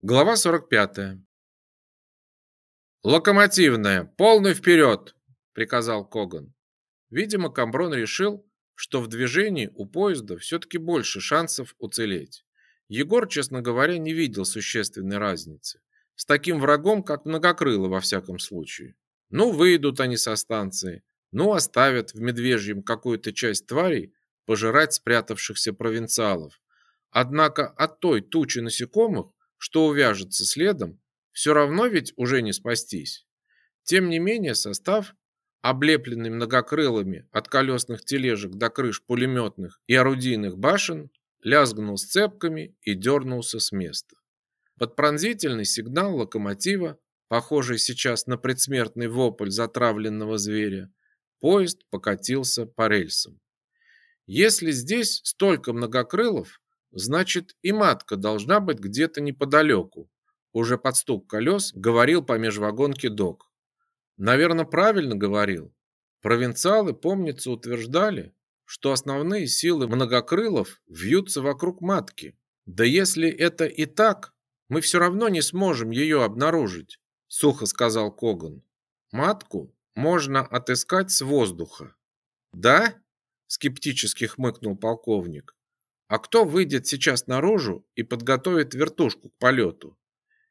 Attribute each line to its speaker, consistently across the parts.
Speaker 1: Глава 45. «Локомотивная, полный вперед!» – приказал Коган. Видимо, Камброн решил, что в движении у поезда все-таки больше шансов уцелеть. Егор, честно говоря, не видел существенной разницы. С таким врагом, как Многокрыло, во всяком случае. Ну, выйдут они со станции, ну, оставят в Медвежьем какую-то часть тварей пожирать спрятавшихся провинциалов. Однако от той тучи насекомых, что увяжется следом, все равно ведь уже не спастись. Тем не менее, состав, облепленный многокрылыми от колесных тележек до крыш пулеметных и орудийных башен, лязгнул сцепками и дернулся с места. Под пронзительный сигнал локомотива, похожий сейчас на предсмертный вопль затравленного зверя, поезд покатился по рельсам. Если здесь столько многокрылов, Значит, и матка должна быть где-то неподалеку. Уже под стук колес говорил по межвагонке док. Наверное, правильно говорил. Провинциалы, помнится, утверждали, что основные силы многокрылов вьются вокруг матки. Да если это и так, мы все равно не сможем ее обнаружить, сухо сказал Коган. Матку можно отыскать с воздуха. Да? скептически хмыкнул полковник. А кто выйдет сейчас наружу и подготовит вертушку к полету?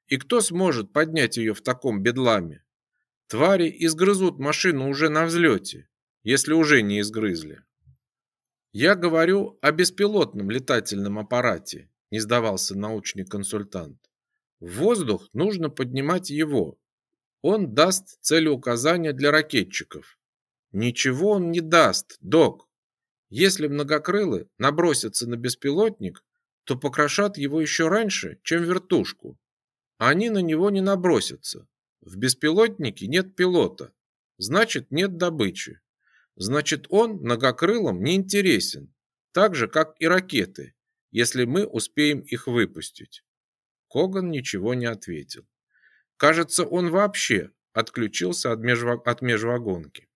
Speaker 1: И кто сможет поднять ее в таком бедламе? Твари изгрызут машину уже на взлете, если уже не изгрызли. Я говорю о беспилотном летательном аппарате, не сдавался научный консультант. В воздух нужно поднимать его. Он даст целеуказания для ракетчиков. Ничего он не даст, док. Если многокрылы набросятся на беспилотник, то покрошат его еще раньше, чем вертушку. Они на него не набросятся. В беспилотнике нет пилота, значит нет добычи. Значит он многокрылым не интересен, так же как и ракеты, если мы успеем их выпустить. Коган ничего не ответил. Кажется, он вообще отключился от, от межвагонки.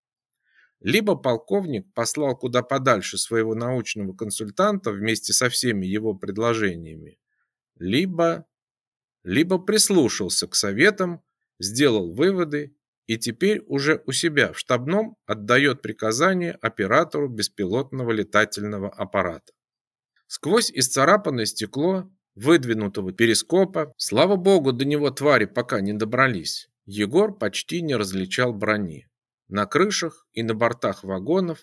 Speaker 1: Либо полковник послал куда подальше своего научного консультанта вместе со всеми его предложениями, либо либо прислушался к советам, сделал выводы и теперь уже у себя в штабном отдает приказания оператору беспилотного летательного аппарата. Сквозь исцарапанное стекло выдвинутого перископа, слава богу, до него твари пока не добрались, Егор почти не различал брони. На крышах и на бортах вагонов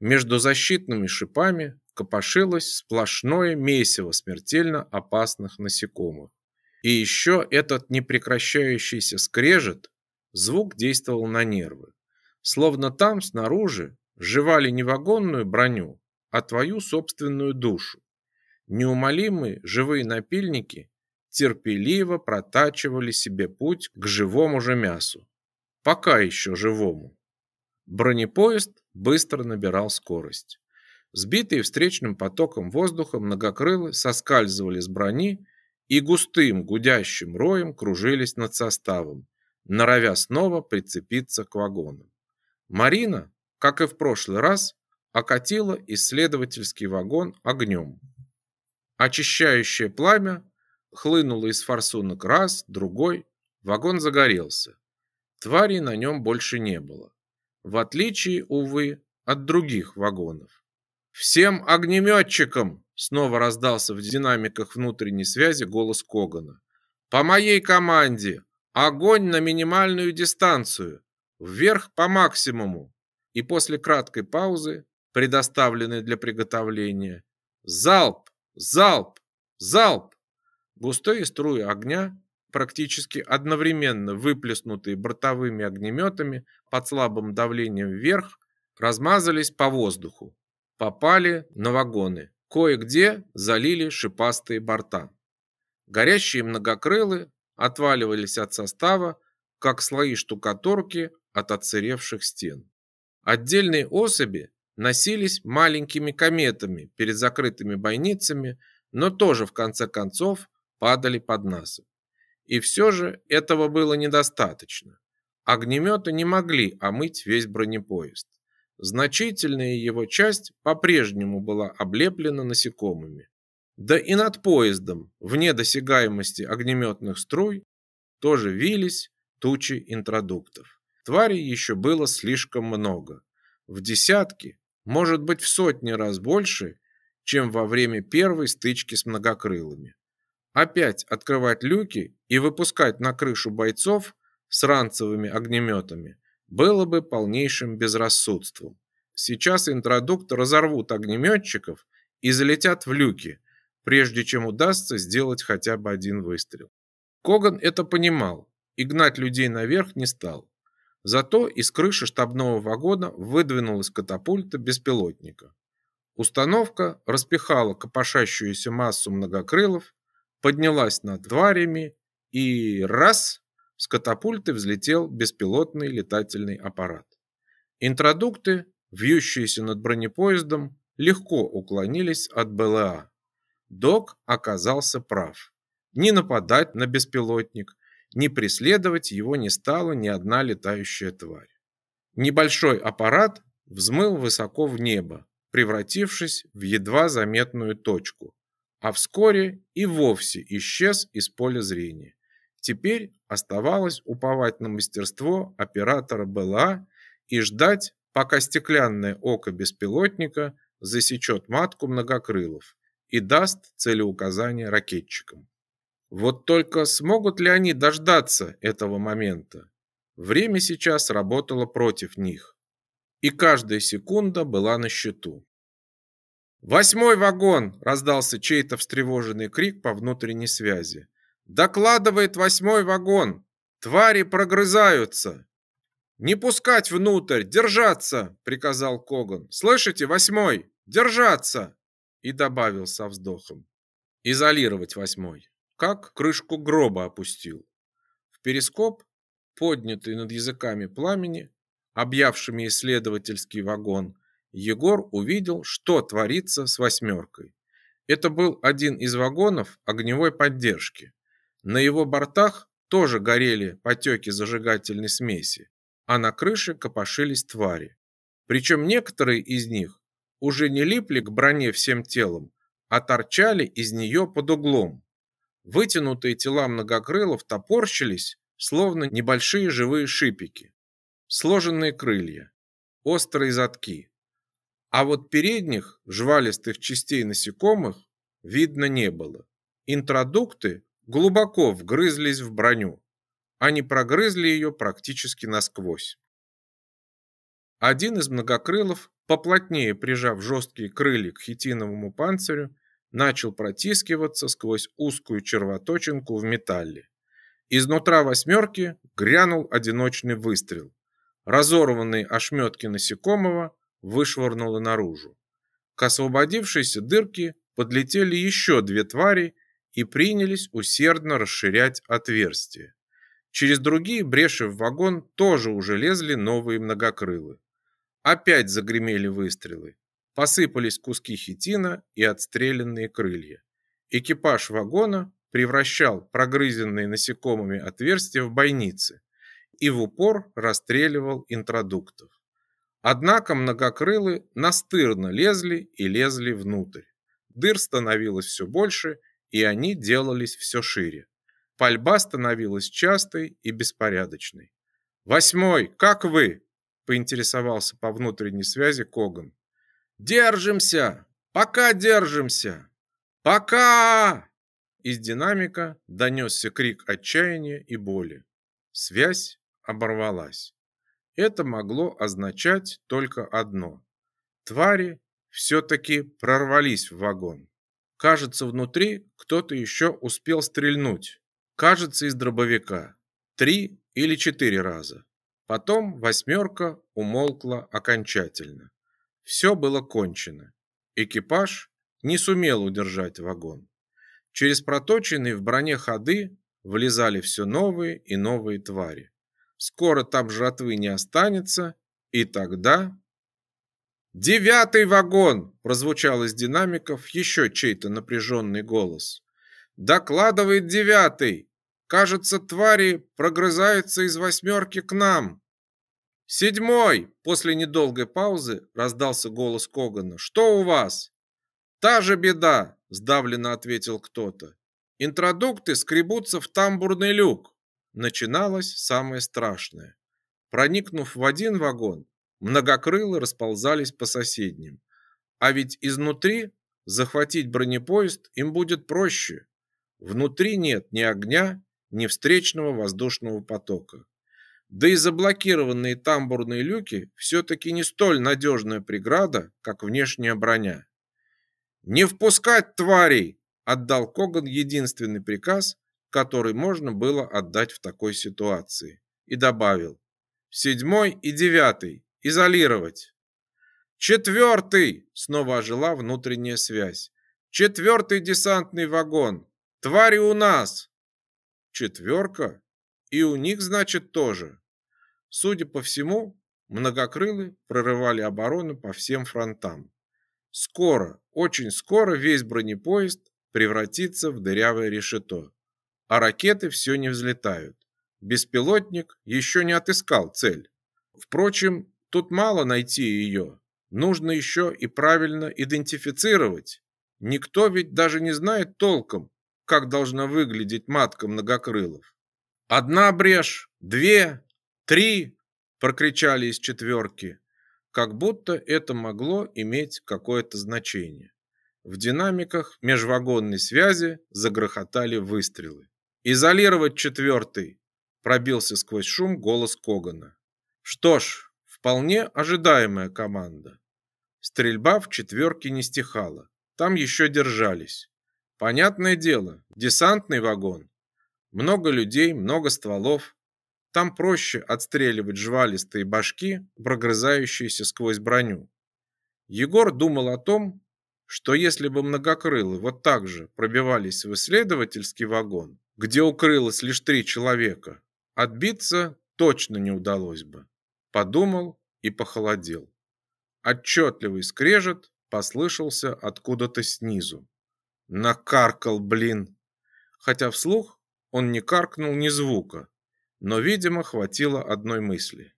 Speaker 1: между защитными шипами копошилось сплошное месиво смертельно опасных насекомых. И еще этот непрекращающийся скрежет, звук действовал на нервы. Словно там снаружи жевали не вагонную броню, а твою собственную душу. Неумолимые живые напильники терпеливо протачивали себе путь к живому же мясу. Пока еще живому. Бронепоезд быстро набирал скорость. Сбитые встречным потоком воздуха многокрылы соскальзывали с брони и густым гудящим роем кружились над составом, норовя снова прицепиться к вагонам. Марина, как и в прошлый раз, окатила исследовательский вагон огнем. Очищающее пламя хлынуло из форсунок раз, другой, вагон загорелся. Тварей на нем больше не было в отличие, увы, от других вагонов. «Всем огнеметчикам!» снова раздался в динамиках внутренней связи голос Когана. «По моей команде! Огонь на минимальную дистанцию! Вверх по максимуму!» И после краткой паузы, предоставленной для приготовления, «Залп! Залп! Залп!» Густые струи огня практически одновременно выплеснутые бортовыми огнеметами под слабым давлением вверх, размазались по воздуху, попали на вагоны, кое-где залили шипастые борта. Горящие многокрылы отваливались от состава, как слои штукатурки от отсыревших стен. Отдельные особи носились маленькими кометами перед закрытыми бойницами, но тоже в конце концов падали под насыпь. И все же этого было недостаточно. Огнеметы не могли омыть весь бронепоезд. Значительная его часть по-прежнему была облеплена насекомыми. Да и над поездом, вне досягаемости огнеметных струй, тоже вились тучи интродуктов. Тварей еще было слишком много. В десятки, может быть в сотни раз больше, чем во время первой стычки с многокрылыми. Опять открывать люки и выпускать на крышу бойцов с ранцевыми огнеметами было бы полнейшим безрассудством. Сейчас интродукты разорвут огнеметчиков и залетят в люки, прежде чем удастся сделать хотя бы один выстрел. Коган это понимал и гнать людей наверх не стал. Зато из крыши штабного вагона выдвинулась катапульта беспилотника. Установка распихала копошащуюся массу многокрылов, поднялась над тварями и раз с катапульты взлетел беспилотный летательный аппарат. Интродукты, вьющиеся над бронепоездом, легко уклонились от БЛА. Док оказался прав. Ни нападать на беспилотник, ни преследовать его не стала ни одна летающая тварь. Небольшой аппарат взмыл высоко в небо, превратившись в едва заметную точку, а вскоре и вовсе исчез из поля зрения. Теперь оставалось уповать на мастерство оператора БЛА и ждать, пока стеклянное око беспилотника засечет матку многокрылов и даст целеуказание ракетчикам. Вот только смогут ли они дождаться этого момента? Время сейчас работало против них, и каждая секунда была на счету. «Восьмой вагон!» – раздался чей-то встревоженный крик по внутренней связи. «Докладывает восьмой вагон! Твари прогрызаются!» «Не пускать внутрь! Держаться!» – приказал Коган. «Слышите, восьмой? Держаться!» и добавил со вздохом. Изолировать восьмой. Как крышку гроба опустил. В перископ, поднятый над языками пламени, объявшими исследовательский вагон, Егор увидел, что творится с восьмеркой. Это был один из вагонов огневой поддержки. На его бортах тоже горели потеки зажигательной смеси, а на крыше копошились твари. Причем некоторые из них уже не липли к броне всем телом, а торчали из нее под углом. Вытянутые тела многокрылов топорщились, словно небольшие живые шипики. Сложенные крылья, острые задки. А вот передних жвалистых частей насекомых видно не было. Интродукты глубоко вгрызлись в броню. Они прогрызли ее практически насквозь. Один из многокрылов поплотнее прижав жесткие крылья к хитиновому панцирю, начал протискиваться сквозь узкую червоточинку в металле. Изнутра восьмерки грянул одиночный выстрел. Разорванные ошметки насекомого вышвырнуло наружу. К освободившейся дырке подлетели еще две твари и принялись усердно расширять отверстие. Через другие бреши в вагон тоже уже лезли новые многокрылы. Опять загремели выстрелы. Посыпались куски хитина и отстрелянные крылья. Экипаж вагона превращал прогрызенные насекомыми отверстия в бойницы и в упор расстреливал интродуктов. Однако многокрылы настырно лезли и лезли внутрь. Дыр становилось все больше, и они делались все шире. Пальба становилась частой и беспорядочной. «Восьмой, как вы?» поинтересовался по внутренней связи Коган. Держимся! Пока держимся! Пока! Из динамика донесся крик отчаяния и боли. Связь оборвалась. Это могло означать только одно. Твари все-таки прорвались в вагон. Кажется, внутри кто-то еще успел стрельнуть. Кажется, из дробовика. Три или четыре раза. Потом восьмерка умолкла окончательно. Все было кончено. Экипаж не сумел удержать вагон. Через проточенные в броне ходы влезали все новые и новые твари. Скоро там жратвы не останется, и тогда... «Девятый вагон!» – прозвучал из динамиков еще чей-то напряженный голос. «Докладывает девятый! Кажется, твари прогрызаются из восьмерки к нам!» «Седьмой!» – после недолгой паузы раздался голос Когана. «Что у вас?» Та же беда, сдавленно ответил кто-то. Интродукты скребутся в тамбурный люк. Начиналось самое страшное. Проникнув в один вагон, многокрылы расползались по соседним. А ведь изнутри захватить бронепоезд им будет проще. Внутри нет ни огня, ни встречного воздушного потока. Да и заблокированные тамбурные люки все-таки не столь надежная преграда, как внешняя броня. «Не впускать тварей!» – отдал Коган единственный приказ, который можно было отдать в такой ситуации. И добавил «Седьмой и девятый. Изолировать!» «Четвертый!» – снова ожила внутренняя связь. «Четвертый десантный вагон! Твари у нас!» «Четверка? И у них, значит, тоже!» Судя по всему, многокрылы прорывали оборону по всем фронтам. Скоро, очень скоро весь бронепоезд превратится в дырявое решето. А ракеты все не взлетают. Беспилотник еще не отыскал цель. Впрочем, тут мало найти ее. Нужно еще и правильно идентифицировать. Никто ведь даже не знает толком, как должна выглядеть матка многокрылов. Одна брешь, две, «Три!» – прокричали из четверки, как будто это могло иметь какое-то значение. В динамиках межвагонной связи загрохотали выстрелы. «Изолировать четвертый!» – пробился сквозь шум голос Когана. Что ж, вполне ожидаемая команда. Стрельба в четверке не стихала. Там еще держались. Понятное дело, десантный вагон. Много людей, много стволов. Там проще отстреливать жвалистые башки, прогрызающиеся сквозь броню. Егор думал о том, что если бы многокрылы вот так же пробивались в исследовательский вагон, где укрылось лишь три человека, отбиться точно не удалось бы. Подумал и похолодел. Отчетливый скрежет послышался откуда-то снизу. Накаркал, блин. Хотя вслух он не каркнул ни звука, но, видимо, хватило одной мысли.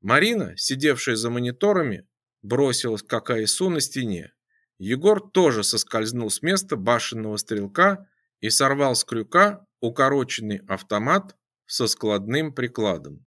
Speaker 1: Марина, сидевшая за мониторами, бросилась к АКСУ на стене. Егор тоже соскользнул с места башенного стрелка и сорвал с крюка укороченный автомат со складным прикладом.